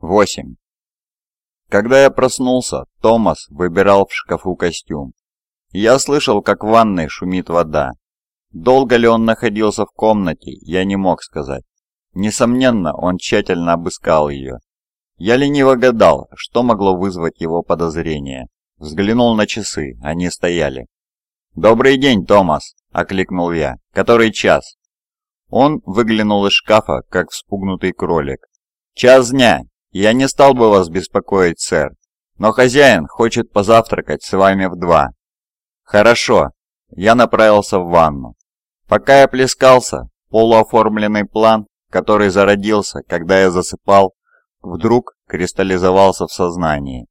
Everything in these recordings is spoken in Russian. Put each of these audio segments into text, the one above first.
8. Когда я проснулся, Томас выбирал в шкафу костюм. Я слышал, как в ванной шумит вода. Долго ли он находился в комнате, я не мог сказать. Несомненно, он тщательно обыскал ее. Я лениво гадал, что могло вызвать его подозрение. Взглянул на часы, они стояли. «Добрый день, Томас!» – окликнул я. «Который час?» Он выглянул из шкафа, как вспугнутый кролик. «Час дня!» «Я не стал бы вас беспокоить, сэр, но хозяин хочет позавтракать с вами в два». «Хорошо». Я направился в ванну. Пока я плескался, полуоформленный план, который зародился, когда я засыпал, вдруг кристаллизовался в сознании.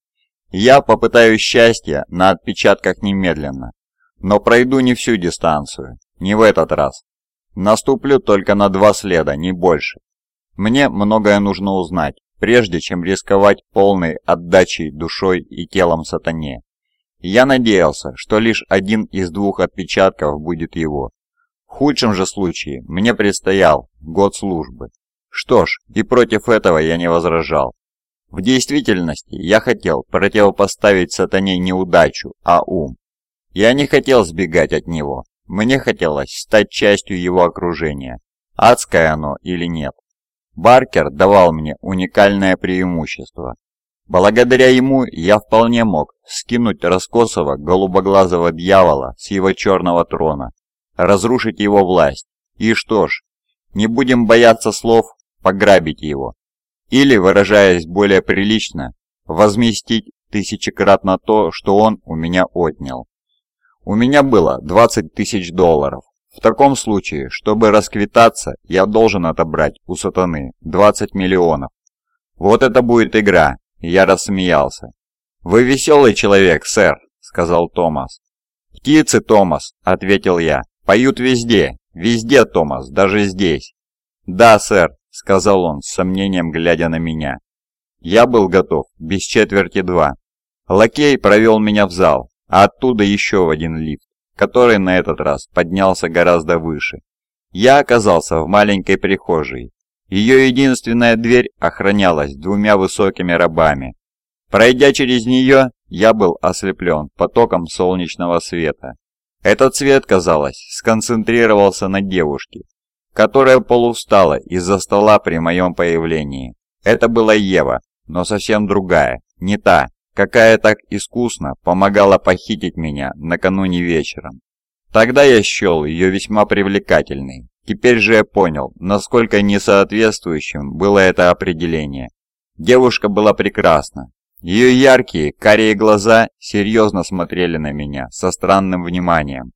Я попытаюсь счастья на отпечатках немедленно, но пройду не всю дистанцию, не в этот раз. Наступлю только на два следа, не больше. Мне многое нужно узнать, прежде чем рисковать полной отдачей душой и телом сатане. Я надеялся, что лишь один из двух отпечатков будет его. В худшем же случае мне предстоял год службы. Что ж, и против этого я не возражал. В действительности я хотел противопоставить сатане не удачу, а ум. Я не хотел сбегать от него. Мне хотелось стать частью его окружения, адское оно или нет. Баркер давал мне уникальное преимущество. Благодаря ему я вполне мог скинуть раскосого голубоглазого дьявола с его черного трона, разрушить его власть. И что ж, не будем бояться слов «пограбить его». Или, выражаясь более прилично, возместить тысячекратно то, что он у меня отнял. У меня было 20 тысяч долларов, в таком случае, чтобы расквитаться, я должен отобрать у сатаны 20 миллионов. Вот это будет игра, я рассмеялся. Вы веселый человек, сэр, сказал Томас. Птицы, Томас, ответил я, поют везде, везде, Томас, даже здесь. Да, сэр, сказал он с сомнением, глядя на меня. Я был готов, без четверти два. Лакей провел меня в зал, а оттуда еще в один лифт который на этот раз поднялся гораздо выше. Я оказался в маленькой прихожей. Ее единственная дверь охранялась двумя высокими рабами. Пройдя через нее, я был ослеплен потоком солнечного света. Этот свет, казалось, сконцентрировался на девушке, которая полустала из-за стола при моем появлении. Это была Ева, но совсем другая, не та, какая так искусно помогала похитить меня накануне вечером. Тогда я счел ее весьма привлекательной. Теперь же я понял, насколько несоответствующим было это определение. Девушка была прекрасна. Ее яркие, карие глаза серьезно смотрели на меня со странным вниманием.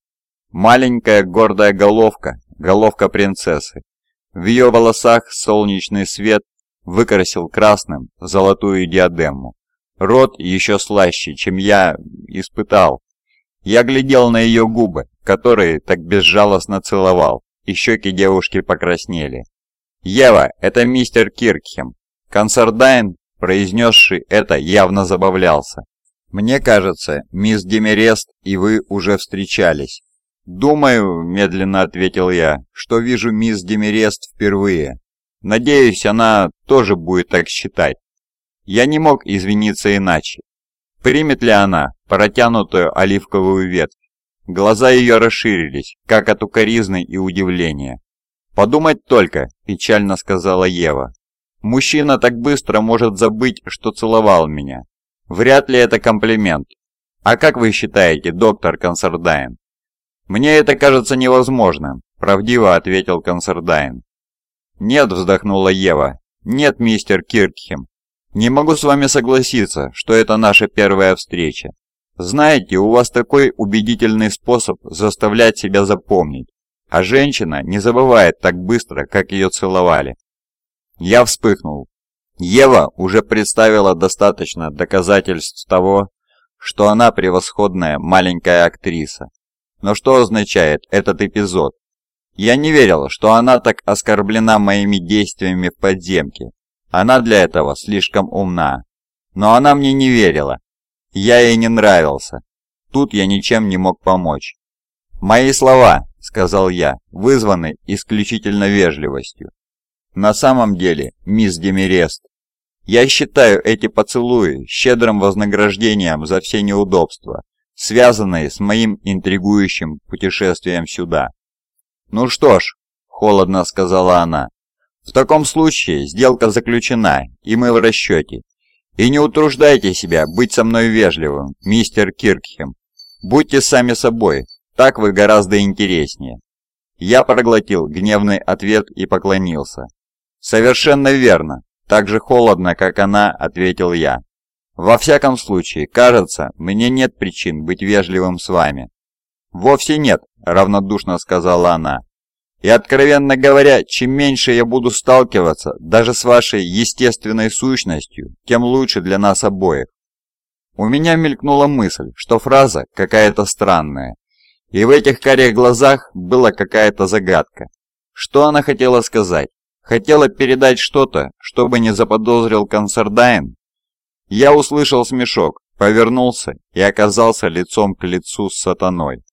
Маленькая гордая головка, головка принцессы. В ее волосах солнечный свет выкрасил красным золотую диадему. Рот еще слаще, чем я испытал. Я глядел на ее губы, которые так безжалостно целовал, и щеки девушки покраснели. «Ева, это мистер Киркхем». Консардайн, произнесший это, явно забавлялся. «Мне кажется, мисс Демерест и вы уже встречались». «Думаю», — медленно ответил я, — «что вижу мисс Демерест впервые. Надеюсь, она тоже будет так считать». Я не мог извиниться иначе. Примет ли она протянутую оливковую ветвь? Глаза ее расширились, как от укоризны и удивления. «Подумать только», – печально сказала Ева. «Мужчина так быстро может забыть, что целовал меня. Вряд ли это комплимент. А как вы считаете, доктор Консердайн?» «Мне это кажется невозможным», – правдиво ответил Консердайн. «Нет», – вздохнула Ева. «Нет, мистер Киркхем, не могу с вами согласиться, что это наша первая встреча. Знаете, у вас такой убедительный способ заставлять себя запомнить. А женщина не забывает так быстро, как ее целовали. Я вспыхнул. Ева уже представила достаточно доказательств того, что она превосходная маленькая актриса. Но что означает этот эпизод? Я не верил, что она так оскорблена моими действиями в подземке, она для этого слишком умна. Но она мне не верила. Я ей не нравился. Тут я ничем не мог помочь. «Мои слова», — сказал я, вызваны исключительно вежливостью. «На самом деле, мисс Демерест, я считаю эти поцелуи щедрым вознаграждением за все неудобства, связанные с моим интригующим путешествием сюда». «Ну что ж», — холодно сказала она, в таком случае сделка заключена, и мы в расчете. И не утруждайте себя быть со мной вежливым, мистер Киркхем. Будьте сами собой, так вы гораздо интереснее. Я проглотил гневный ответ и поклонился. «Совершенно верно», — так же холодно, как она, — ответил я. «Во всяком случае, кажется, мне нет причин быть вежливым с вами». «Вовсе нет», — равнодушно сказала она. И, откровенно говоря, чем меньше я буду сталкиваться даже с вашей естественной сущностью, тем лучше для нас обоих. У меня мелькнула мысль, что фраза какая-то странная. И в этих карих глазах была какая-то загадка. Что она хотела сказать? Хотела передать что-то, чтобы не заподозрил Консердайн? Я услышал смешок, повернулся и оказался лицом к лицу с сатаной.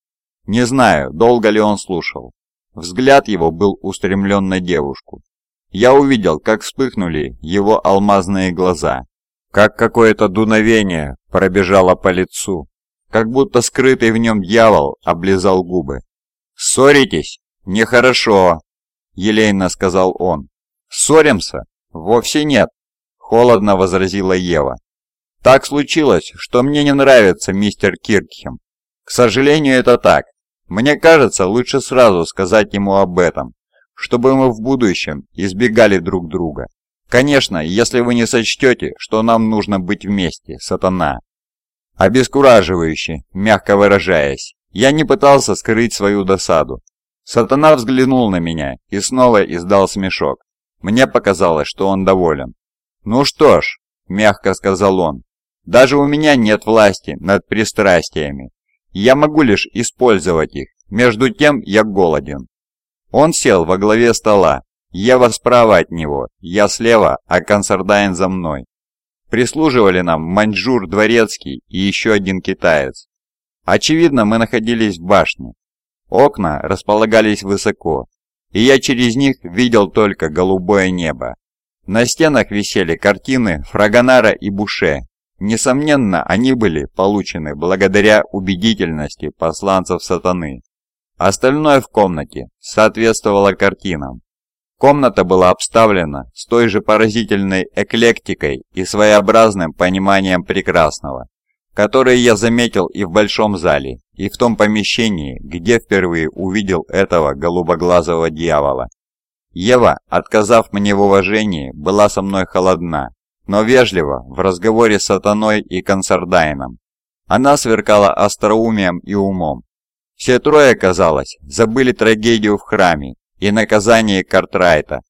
Не знаю, долго ли он слушал. Взгляд его был устремлен на девушку. Я увидел, как вспыхнули его алмазные глаза, как какое-то дуновение пробежало по лицу, как будто скрытый в нем дьявол облизал губы. «Ссоритесь? Нехорошо!» — елейно сказал он. «Ссоримся? Вовсе нет!» — холодно возразила Ева. «Так случилось, что мне не нравится мистер Киркхем. К сожалению, это так. Мне кажется, лучше сразу сказать ему об этом, чтобы мы в будущем избегали друг друга. Конечно, если вы не сочтете, что нам нужно быть вместе, сатана. Обескураживающе, мягко выражаясь, я не пытался скрыть свою досаду. Сатана взглянул на меня и снова издал смешок. Мне показалось, что он доволен. «Ну что ж», — мягко сказал он, — «даже у меня нет власти над пристрастиями, я могу лишь использовать их. Между тем я голоден». Он сел во главе стола. Ева справа от него, я слева, а Консардайн за мной. Прислуживали нам маньчжур дворецкий и еще один китаец. Очевидно, мы находились в башне. Окна располагались высоко, и я через них видел только голубое небо. На стенах висели картины Фрагонара и Буше Несомненно, они были получены благодаря убедительности посланцев сатаны. Остальное в комнате соответствовало картинам. Комната была обставлена с той же поразительной эклектикой и своеобразным пониманием прекрасного, которое я заметил и в большом зале, и в том помещении, где впервые увидел этого голубоглазого дьявола. Ева, отказав мне в уважении, была со мной холодна, но вежливо в разговоре с Сатаной и Консардайном. Она сверкала остроумием и умом. Все трое, казалось, забыли трагедию в храме и наказание Картрайта.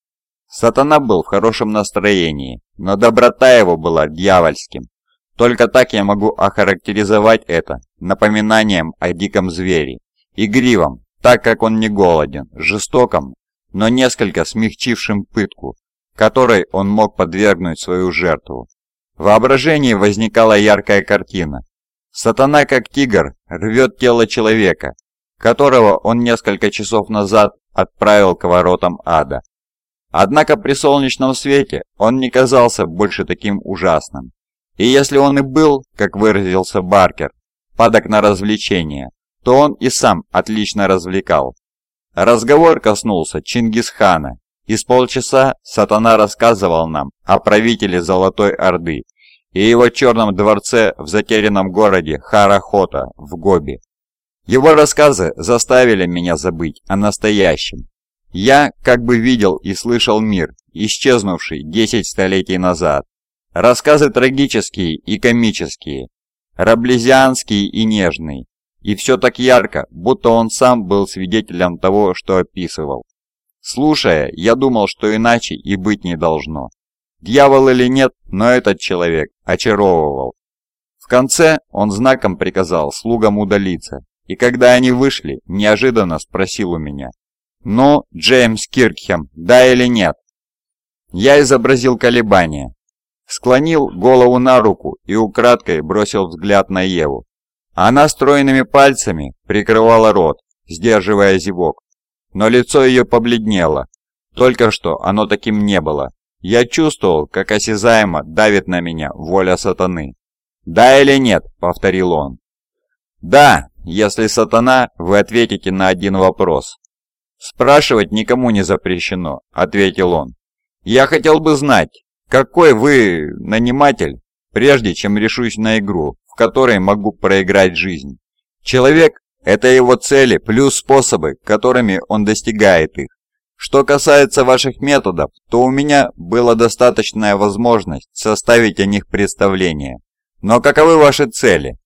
Сатана был в хорошем настроении, но доброта его была дьявольским. Только так я могу охарактеризовать это напоминанием о диком звере. Игривом, так как он не голоден, жестоком, но несколько смягчившим пытку, которой он мог подвергнуть свою жертву. В воображении возникала яркая картина. Сатана, как тигр, рвет тело человека, которого он несколько часов назад отправил к воротам ада. Однако при солнечном свете он не казался больше таким ужасным. И если он и был, как выразился Баркер, падок на развлечения, то он и сам отлично развлекал. Разговор коснулся Чингисхана из полчаса Сатана рассказывал нам о правителе Золотой Орды и его черном дворце в затерянном городе Харахота в Гоби. Его рассказы заставили меня забыть о настоящем. Я как бы видел и слышал мир, исчезнувший 10 столетий назад. Рассказы трагические и комические, раблезианский и нежный. И все так ярко, будто он сам был свидетелем того, что описывал. Слушая, я думал, что иначе и быть не должно. Дьявол или нет, но этот человек очаровывал. В конце он знаком приказал слугам удалиться, и когда они вышли, неожиданно спросил у меня, «Ну, Джеймс Киркхем, да или нет?» Я изобразил колебания, склонил голову на руку и украдкой бросил взгляд на Еву. Она стройными пальцами прикрывала рот, сдерживая зевок но лицо ее побледнело. Только что оно таким не было. Я чувствовал, как осязаемо давит на меня воля сатаны. «Да или нет?» — повторил он. «Да, если сатана, вы ответите на один вопрос». «Спрашивать никому не запрещено», — ответил он. «Я хотел бы знать, какой вы наниматель, прежде чем решусь на игру, в которой могу проиграть жизнь. Человек, это его цели плюс способы, которыми он достигает их. Что касается ваших методов, то у меня была достаточная возможность составить о них представление. Но каковы ваши цели?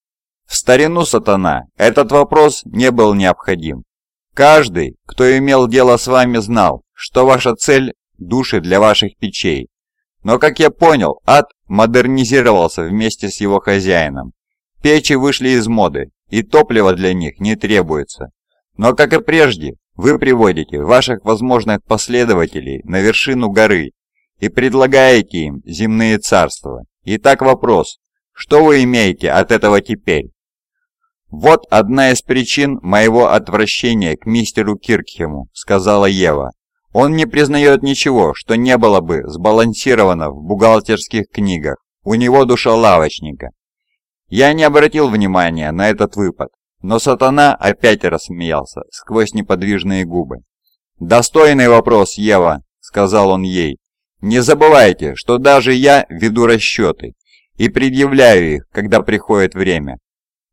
В старину сатана этот вопрос не был необходим. Каждый, кто имел дело с вами, знал, что ваша цель – души для ваших печей. Но, как я понял, ад модернизировался вместе с его хозяином. Печи вышли из моды, и топлива для них не требуется. Но, как и прежде, вы приводите ваших возможных последователей на вершину горы и предлагаете им земные царства. Итак, вопрос, что вы имеете от этого теперь? «Вот одна из причин моего отвращения к мистеру Киркхему», — сказала Ева. «Он не признает ничего, что не было бы сбалансировано в бухгалтерских книгах. У него душа лавочника. Я не обратил внимания на этот выпад, но сатана опять рассмеялся сквозь неподвижные губы. «Достойный вопрос, Ева», — сказал он ей. «Не забывайте, что даже я веду расчеты и предъявляю их, когда приходит время».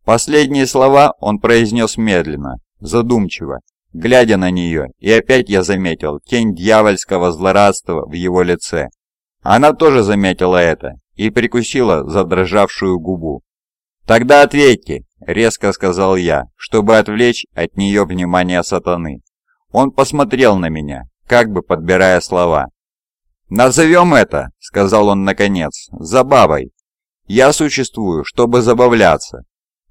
Последние слова он произнес медленно, задумчиво, глядя на нее, и опять я заметил тень дьявольского злорадства в его лице. Она тоже заметила это и прикусила задрожавшую губу. «Тогда ответьте», — резко сказал я, чтобы отвлечь от нее внимание сатаны. Он посмотрел на меня, как бы подбирая слова. «Назовем это», — сказал он наконец, — «забавой. Я существую, чтобы забавляться.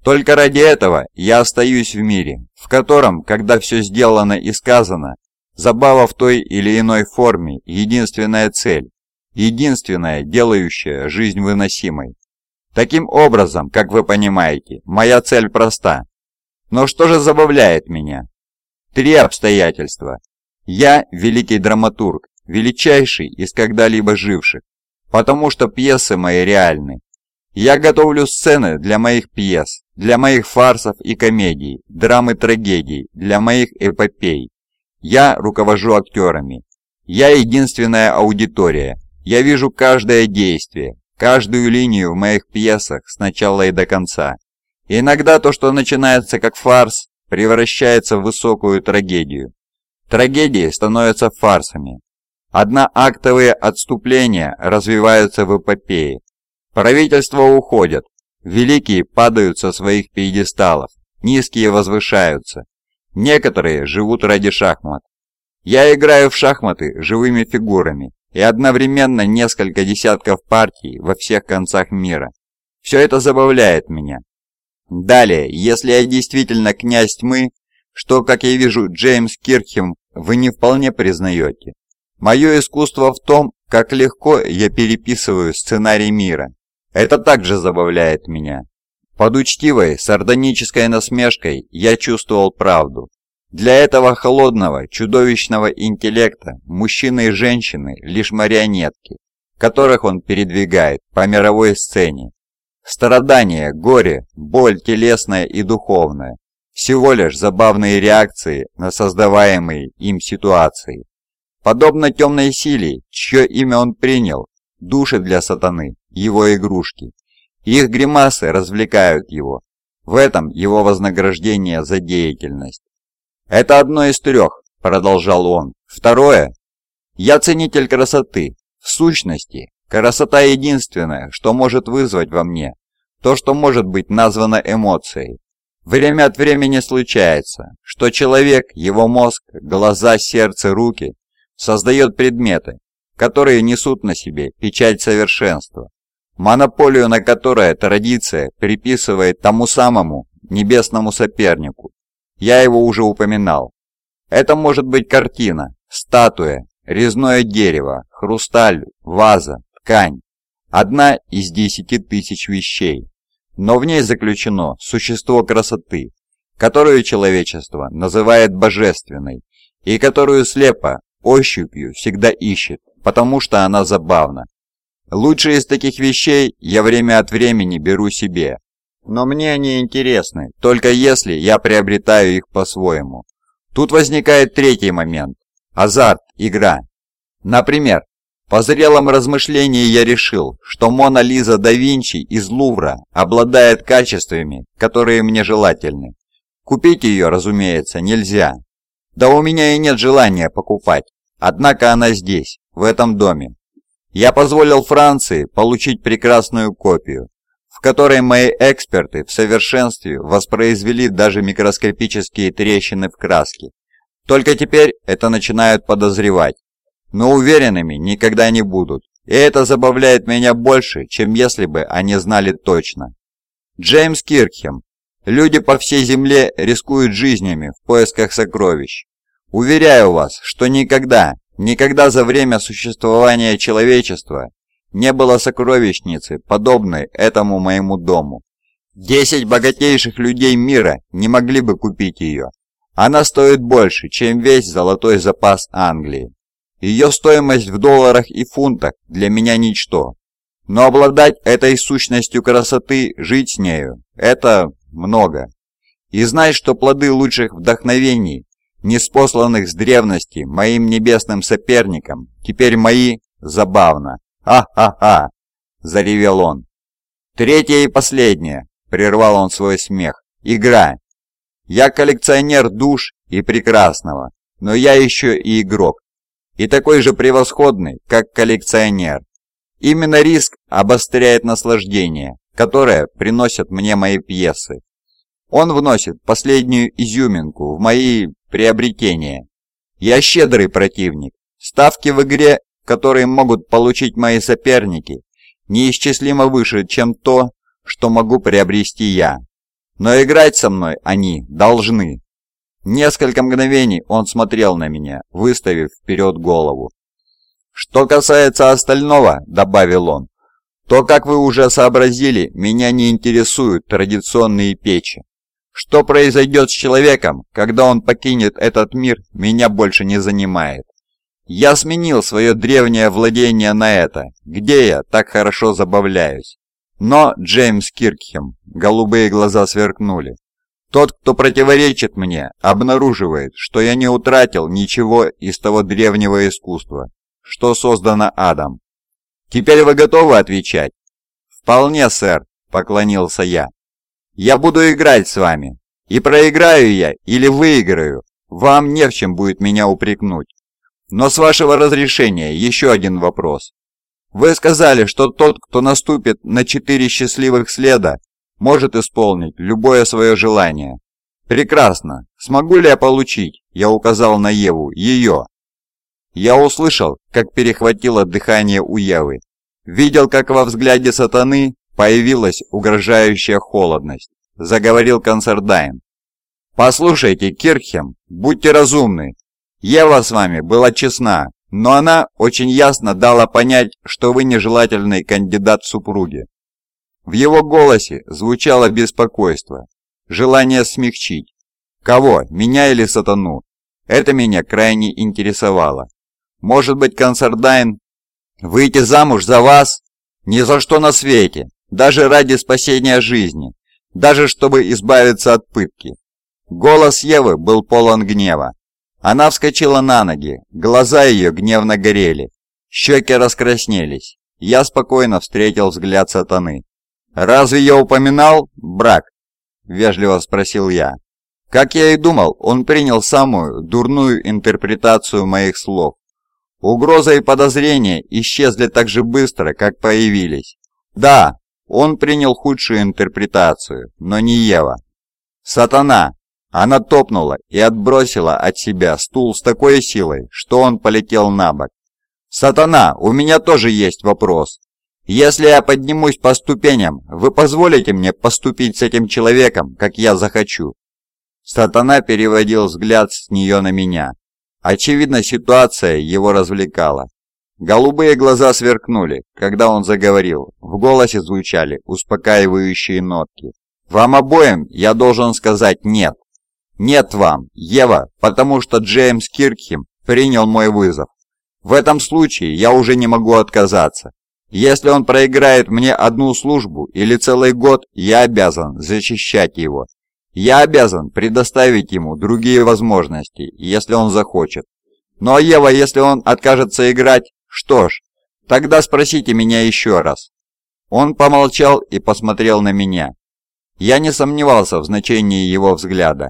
Только ради этого я остаюсь в мире, в котором, когда все сделано и сказано, забава в той или иной форме — единственная цель, единственная, делающая жизнь выносимой. Таким образом, как вы понимаете, моя цель проста. Но что же забавляет меня? Три обстоятельства. Я великий драматург, величайший из когда-либо живших, потому что пьесы мои реальны. Я готовлю сцены для моих пьес, для моих фарсов и комедий, драмы трагедий, для моих эпопей. Я руковожу актерами. Я единственная аудитория. Я вижу каждое действие, каждую линию в моих пьесах с начала и до конца. Иногда то, что начинается как фарс, превращается в высокую трагедию. Трагедии становятся фарсами. Одноактовые отступления развиваются в эпопее. Правительства уходят, великие падают со своих пьедесталов, низкие возвышаются. Некоторые живут ради шахмат. Я играю в шахматы живыми фигурами, и одновременно несколько десятков партий во всех концах мира. Все это забавляет меня. Далее, если я действительно князь тьмы, что, как я вижу, Джеймс Кирхем, вы не вполне признаете. Мое искусство в том, как легко я переписываю сценарий мира. Это также забавляет меня. Под учтивой, сардонической насмешкой я чувствовал правду. Для этого холодного, чудовищного интеллекта мужчины и женщины лишь марионетки, которых он передвигает по мировой сцене. Страдания, горе, боль телесная и духовная – всего лишь забавные реакции на создаваемые им ситуации. Подобно темной силе, чье имя он принял, души для сатаны, его игрушки. Их гримасы развлекают его. В этом его вознаграждение за деятельность. «Это одно из трех», — продолжал он. «Второе. Я ценитель красоты. В сущности, красота единственная, что может вызвать во мне то, что может быть названо эмоцией. Время от времени случается, что человек, его мозг, глаза, сердце, руки создает предметы, которые несут на себе печать совершенства, монополию на которое традиция приписывает тому самому небесному сопернику, я его уже упоминал. Это может быть картина, статуя, резное дерево, хрусталь, ваза, ткань. Одна из десяти тысяч вещей. Но в ней заключено существо красоты, которую человечество называет божественной и которую слепо, ощупью всегда ищет, потому что она забавна. Лучшие из таких вещей я время от времени беру себе, но мне они интересны, только если я приобретаю их по-своему. Тут возникает третий момент – азарт, игра. Например, по зрелом размышлении я решил, что Мона Лиза да Винчи из Лувра обладает качествами, которые мне желательны. Купить ее, разумеется, нельзя. Да у меня и нет желания покупать, однако она здесь, в этом доме. Я позволил Франции получить прекрасную копию, в которой мои эксперты в совершенстве воспроизвели даже микроскопические трещины в краске. Только теперь это начинают подозревать. Но уверенными никогда не будут. И это забавляет меня больше, чем если бы они знали точно. Джеймс Киркхем. Люди по всей земле рискуют жизнями в поисках сокровищ. Уверяю вас, что никогда, никогда за время существования человечества не было сокровищницы, подобной этому моему дому. Десять богатейших людей мира не могли бы купить ее. Она стоит больше, чем весь золотой запас Англии. Ее стоимость в долларах и фунтах для меня ничто. Но обладать этой сущностью красоты, жить с нею – это много. И знать, что плоды лучших вдохновений, неспосланных с древности моим небесным соперникам, теперь мои – забавно. Ха-ха-ха!» — заревел он. Третья и последняя! — прервал он свой смех. «Игра! Я коллекционер душ и прекрасного, но я еще и игрок, и такой же превосходный, как коллекционер. Именно риск обостряет наслаждение, которое приносят мне мои пьесы. Он вносит последнюю изюминку в мои приобретения. Я щедрый противник. Ставки в игре которые могут получить мои соперники, неисчислимо выше, чем то, что могу приобрести я. Но играть со мной они должны. Несколько мгновений он смотрел на меня, выставив вперед голову. «Что касается остального», — добавил он, — «то, как вы уже сообразили, меня не интересуют традиционные печи. Что произойдет с человеком, когда он покинет этот мир, меня больше не занимает. Я сменил свое древнее владение на это, где я так хорошо забавляюсь. Но Джеймс Киркхем, голубые глаза сверкнули. Тот, кто противоречит мне, обнаруживает, что я не утратил ничего из того древнего искусства, что создано Адам. Теперь вы готовы отвечать? Вполне, сэр, поклонился я. Я буду играть с вами. И проиграю я или выиграю. Вам не в чем будет меня упрекнуть. Но с вашего разрешения еще один вопрос. Вы сказали, что тот, кто наступит на четыре счастливых следа, может исполнить любое свое желание. Прекрасно. Смогу ли я получить, я указал на Еву, ее? Я услышал, как перехватило дыхание у Евы. Видел, как во взгляде сатаны появилась угрожающая холодность. Заговорил Консердайн. «Послушайте, Кирхем, будьте разумны. Ева с вами была честна, но она очень ясно дала понять, что вы нежелательный кандидат в супруги. В его голосе звучало беспокойство, желание смягчить. Кого, меня или сатану? Это меня крайне интересовало. Может быть, Консардайн выйти замуж за вас? Ни за что на свете, даже ради спасения жизни, даже чтобы избавиться от пытки. Голос Евы был полон гнева. Она вскочила на ноги, глаза ее гневно горели, щеки раскраснелись. Я спокойно встретил взгляд сатаны. «Разве я упоминал брак?» – вежливо спросил я. Как я и думал, он принял самую дурную интерпретацию моих слов. Угроза и подозрения исчезли так же быстро, как появились. Да, он принял худшую интерпретацию, но не Ева. «Сатана, она топнула и отбросила от себя стул с такой силой, что он полетел на бок. «Сатана, у меня тоже есть вопрос. Если я поднимусь по ступеням, вы позволите мне поступить с этим человеком, как я захочу?» Сатана переводил взгляд с нее на меня. Очевидно, ситуация его развлекала. Голубые глаза сверкнули, когда он заговорил. В голосе звучали успокаивающие нотки. «Вам обоим я должен сказать «нет». «Нет вам, Ева, потому что Джеймс Киркхем принял мой вызов. В этом случае я уже не могу отказаться. Если он проиграет мне одну службу или целый год, я обязан защищать его. Я обязан предоставить ему другие возможности, если он захочет. Ну а Ева, если он откажется играть, что ж, тогда спросите меня еще раз». Он помолчал и посмотрел на меня. Я не сомневался в значении его взгляда.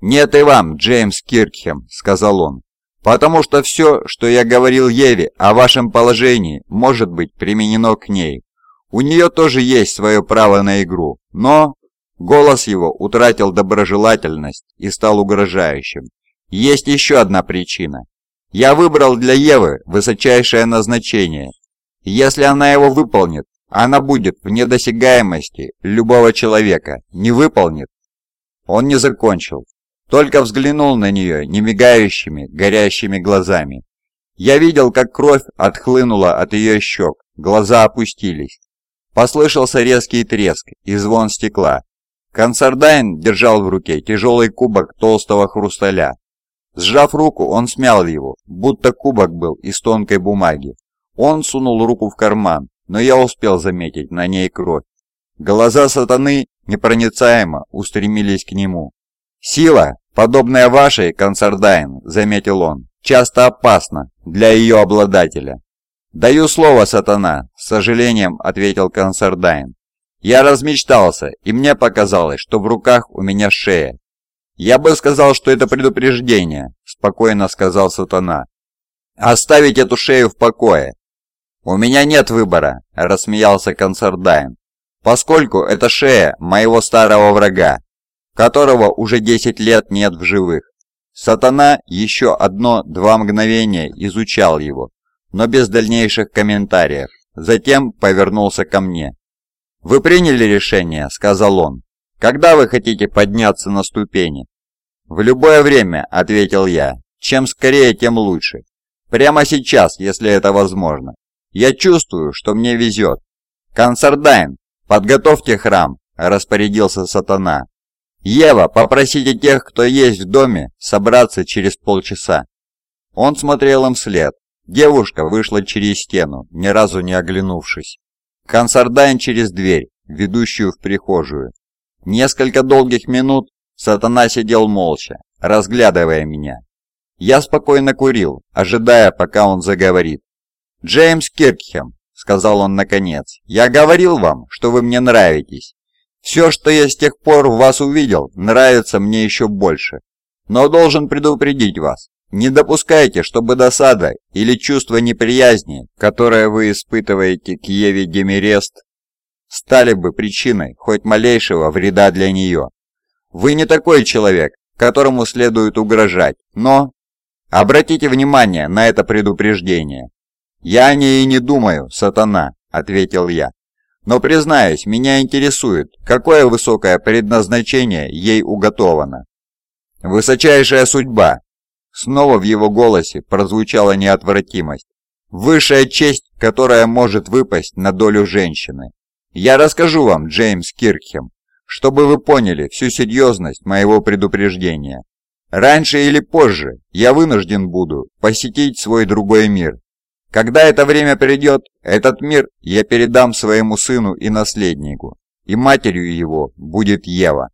«Нет и вам, Джеймс Киркхем», — сказал он, «потому что все, что я говорил Еве о вашем положении, может быть применено к ней. У нее тоже есть свое право на игру, но...» Голос его утратил доброжелательность и стал угрожающим. «Есть еще одна причина. Я выбрал для Евы высочайшее назначение. Если она его выполнит, она будет в недосягаемости любого человека. Не выполнит. Он не закончил. Только взглянул на нее немигающими, горящими глазами. Я видел, как кровь отхлынула от ее щек, глаза опустились. Послышался резкий треск и звон стекла. Консардайн держал в руке тяжелый кубок толстого хрусталя. Сжав руку, он смял его, будто кубок был из тонкой бумаги. Он сунул руку в карман, но я успел заметить на ней кровь. Глаза сатаны непроницаемо устремились к нему. «Сила!» «Подобное вашей, консардайн», — заметил он, — «часто опасно для ее обладателя». «Даю слово, сатана», — с сожалением ответил консардайн. «Я размечтался, и мне показалось, что в руках у меня шея». «Я бы сказал, что это предупреждение», — спокойно сказал сатана. «Оставить эту шею в покое». «У меня нет выбора», — рассмеялся консардайн, «поскольку это шея моего старого врага, которого уже 10 лет нет в живых. Сатана еще одно-два мгновения изучал его, но без дальнейших комментариев. Затем повернулся ко мне. «Вы приняли решение?» – сказал он. «Когда вы хотите подняться на ступени?» «В любое время», – ответил я. «Чем скорее, тем лучше. Прямо сейчас, если это возможно. Я чувствую, что мне везет». «Консардайн, подготовьте храм», – распорядился сатана. «Ева, попросите тех, кто есть в доме, собраться через полчаса». Он смотрел им вслед. Девушка вышла через стену, ни разу не оглянувшись. Консардайн через дверь, ведущую в прихожую. Несколько долгих минут Сатана сидел молча, разглядывая меня. Я спокойно курил, ожидая, пока он заговорит. «Джеймс Киркхем», — сказал он наконец, — «я говорил вам, что вы мне нравитесь. Все, что я с тех пор в вас увидел, нравится мне еще больше. Но должен предупредить вас, не допускайте, чтобы досада или чувство неприязни, которое вы испытываете к Еве Демерест, стали бы причиной хоть малейшего вреда для нее. Вы не такой человек, которому следует угрожать, но... Обратите внимание на это предупреждение. «Я о ней и не думаю, сатана», — ответил я. Но, признаюсь, меня интересует, какое высокое предназначение ей уготовано. Высочайшая судьба. Снова в его голосе прозвучала неотвратимость. Высшая честь, которая может выпасть на долю женщины. Я расскажу вам, Джеймс Киркхем, чтобы вы поняли всю серьезность моего предупреждения. Раньше или позже я вынужден буду посетить свой другой мир, когда это время придет, этот мир я передам своему сыну и наследнику, и матерью его будет Ева.